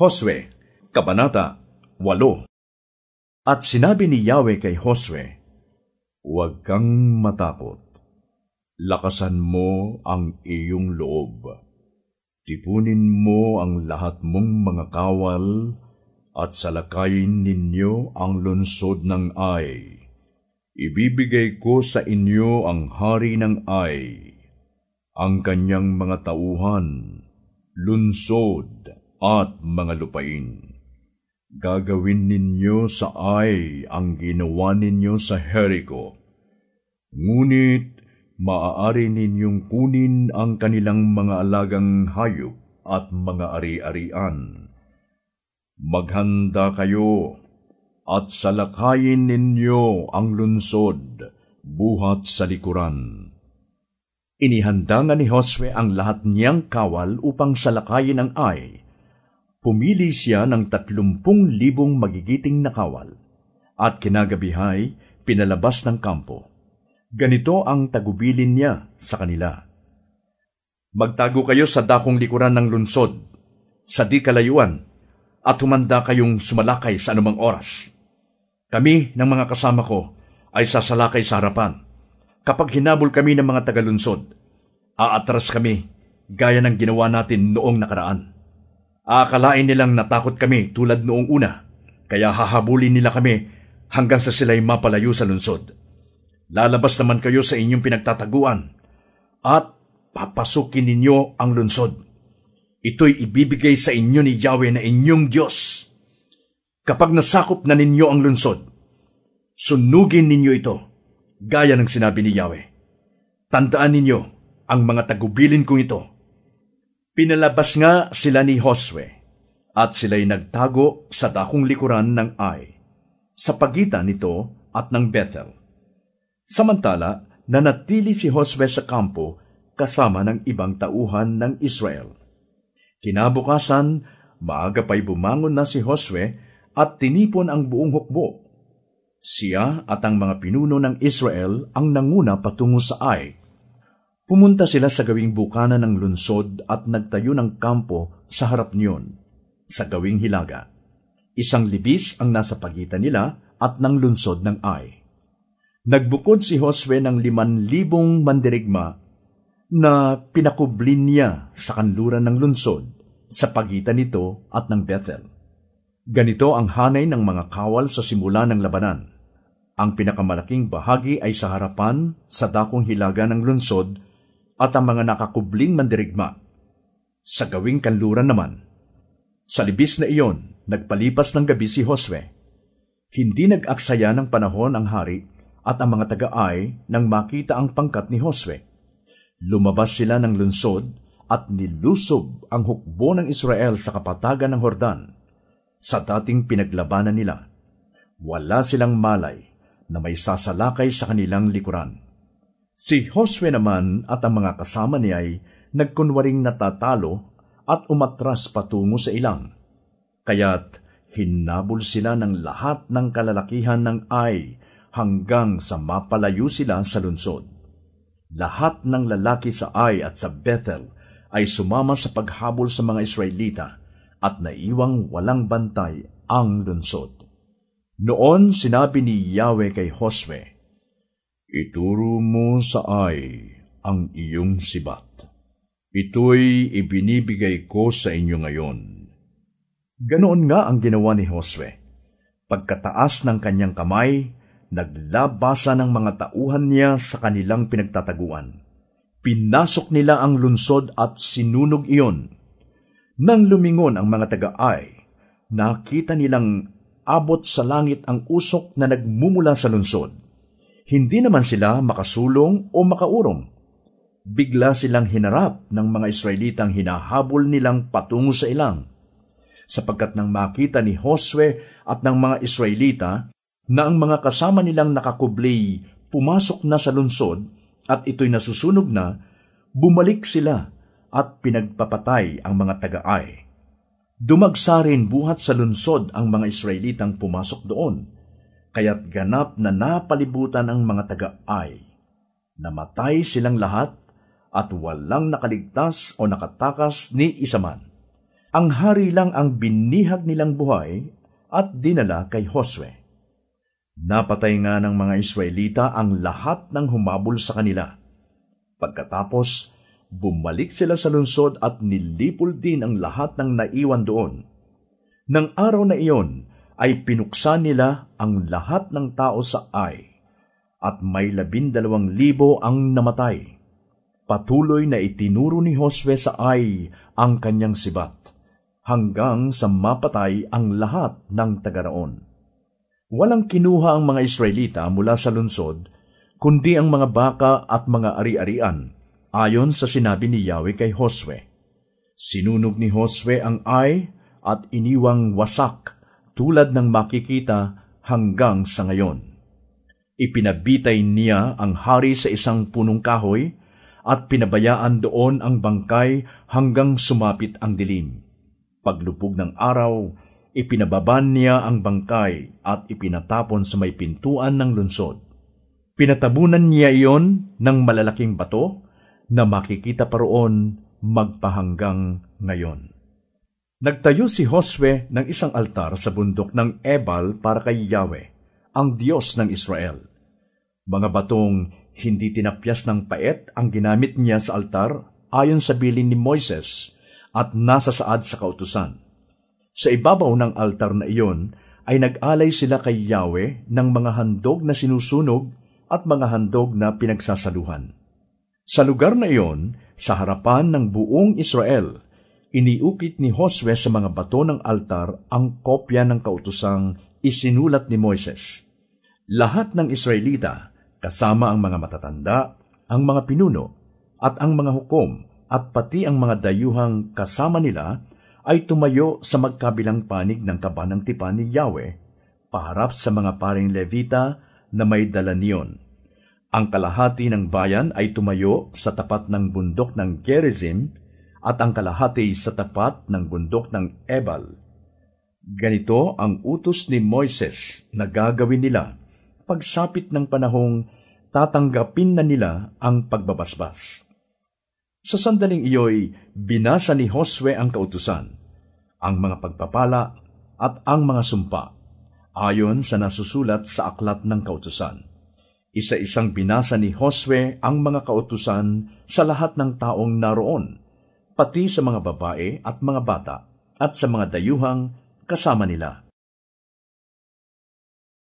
Josue, Kabanata 8 At sinabi ni Yahweh kay Josue, Huwag kang matakot. Lakasan mo ang iyong loob. Tipunin mo ang lahat mong mga kawal at salakayin ninyo ang lunsod ng Ay. Ibibigay ko sa inyo ang hari ng Ay, ang kanyang mga tauhan, lunsod, at mga lupain. Gagawin ninyo sa ay ang ginawa ninyo sa Jericho. Ngunit maaari ninyong kunin ang kanilang mga alagang hayop at mga ari-arian. Maghanda kayo at salakayin ninyo ang lunsod buhat sa likuran. Inihanda nga ni Josue ang lahat niyang kawal upang salakayin ang ay Pumili siya ng tatlumpung libong magigiting na kawal at kinagabihay pinalabas ng kampo. Ganito ang tagubilin niya sa kanila. Magtago kayo sa dakong likuran ng lunsod, sa di kalayuan, at humanda kayong sumalakay sa anumang oras. Kami ng mga kasama ko ay sasalakay sa harapan. Kapag hinabol kami ng mga tagalunsod, aatras kami gaya ng ginawa natin noong nakaraan. Aakalain nilang natakot kami tulad noong una, kaya hahabulin nila kami hanggang sa sila'y mapalayo sa lunsod. Lalabas naman kayo sa inyong pinagtataguan at papasukin ninyo ang lunsod. Ito'y ibibigay sa inyo ni Yahweh na inyong Diyos. Kapag nasakop na ninyo ang lunsod, sunugin ninyo ito, gaya ng sinabi ni Yahweh. Tandaan ninyo ang mga tagubilin kong ito Pinalabas nga sila ni Josue at sila'y nagtago sa dakong likuran ng Ai, sa pagitan nito at ng Bethel. Samantala, nanatili si Josue sa kampo kasama ng ibang tauhan ng Israel. Kinabukasan, maaga pa'y bumangon na si Josue at tinipon ang buong hukbo. Siya at ang mga pinuno ng Israel ang nanguna patungo sa Ai Pumunta sila sa gawing bukana ng lunsod at nagtayo ng kampo sa harap niyon, sa gawing hilaga. Isang libis ang nasa pagitan nila at ng lunsod ng Ay. Nagbukod si Josue ng liman libong mandirigma na pinakublin niya sa kanluran ng lunsod sa pagitan nito at ng Bethel. Ganito ang hanay ng mga kawal sa simula ng labanan. Ang pinakamalaking bahagi ay sa harapan sa dakong hilaga ng lunsod at ang mga nakakubling mandirigma. Sa gawing kanluran naman, sa libis na iyon, nagpalipas ng gabi si Josue. Hindi nag-aksaya ng panahon ang hari at ang mga taga-ay nang makita ang pangkat ni Josue. Lumabas sila ng lunsod at nilusob ang hukbo ng Israel sa kapatagan ng Hordan. Sa dating pinaglabanan nila, wala silang malay na may sasalakay sa kanilang likuran. Si Josue naman at ang mga kasama niya ay nagkunwaring natatalo at umatras patungo sa ilang. Kaya't hinabol sila ng lahat ng kalalakihan ng Ay hanggang sa mapalayo sila sa lunsod. Lahat ng lalaki sa Ay at sa Bethel ay sumama sa paghabol sa mga Israelita at naiwang walang bantay ang lunsod. Noon sinabi ni Yahweh kay Josue, Ituro mo sa ay ang iyong sibat. Ito'y ibinibigay ko sa inyo ngayon. Ganoon nga ang ginawa ni Josue. Pagkataas ng kanyang kamay, naglabasa ng mga tauhan niya sa kanilang pinagtataguan. Pinasok nila ang lunsod at sinunog iyon. Nang lumingon ang mga taga-ay, nakita nilang abot sa langit ang usok na nagmumula sa lunsod hindi naman sila makasulong o makaurong. Bigla silang hinarap ng mga Israelitang hinahabol nilang patungo sa ilang. Sapagkat nang makita ni Josue at ng mga Israelita na ang mga kasama nilang nakakubli pumasok na sa lunsod at ito'y nasusunog na, bumalik sila at pinagpapatay ang mga taga-ay. Dumagsa rin buhat sa lunsod ang mga Israelitang pumasok doon kaya't ganap na napalibutan ang mga taga-ay. Namatay silang lahat at walang nakaligtas o nakatakas ni isa man. Ang hari lang ang binihag nilang buhay at dinala kay Josue. Napatay nga ng mga Israelita ang lahat ng humabol sa kanila. Pagkatapos, bumalik sila sa lungsod at nilipol din ang lahat ng naiwan doon. Nang araw na iyon, ay pinuksan nila ang lahat ng tao sa Ai, at may labindalawang libo ang namatay. Patuloy na itinuro ni Josue sa Ai ang kanyang sibat, hanggang sa mapatay ang lahat ng tagaraon. Walang kinuha ang mga Israelita mula sa lungsod, kundi ang mga baka at mga ari-arian, ayon sa sinabi ni Yahweh kay Josue. Sinunog ni Josue ang Ai at iniwang wasak tulad ng makikita hanggang sa ngayon. Ipinabitay niya ang hari sa isang punong kahoy at pinabayaan doon ang bangkay hanggang sumapit ang dilim. Paglupog ng araw, ipinababan niya ang bangkay at ipinatapon sa may pintuan ng lunsod. Pinatabunan niya iyon ng malalaking bato na makikita pa roon magpahanggang ngayon. Nagtayo si Josue ng isang altar sa bundok ng Ebal para kay Yahweh, ang Diyos ng Israel. Mga batong hindi tinapyas ng paet ang ginamit niya sa altar ayon sa bilin ni Moises at nasa saad sa kautusan. Sa ibabaw ng altar na iyon ay nag-alay sila kay Yahweh ng mga handog na sinusunog at mga handog na pinagsasaluhan. Sa lugar na iyon, sa harapan ng buong Israel, iniukit ni Josue sa mga bato ng altar ang kopya ng kautusang isinulat ni Moises. Lahat ng Israelita, kasama ang mga matatanda, ang mga pinuno, at ang mga hukom, at pati ang mga dayuhang kasama nila, ay tumayo sa magkabilang panig ng kaba ng tipan ni Yahweh, paharap sa mga paring Levita na may dala niyon. Ang kalahati ng bayan ay tumayo sa tapat ng bundok ng Gerizim at ang kalahati sa tapat ng bundok ng Ebal. Ganito ang utos ni Moises na gagawin nila pagsapit ng panahong tatanggapin na nila ang pagbabasbas. Sa sandaling iyo'y binasa ni Josue ang kautusan ang mga pagpapala at ang mga sumpa, ayon sa nasusulat sa aklat ng kautusan. Isa-isang binasa ni Josue ang mga kautusan sa lahat ng taong naroon, pati sa mga babae at mga bata at sa mga dayuhang kasama nila.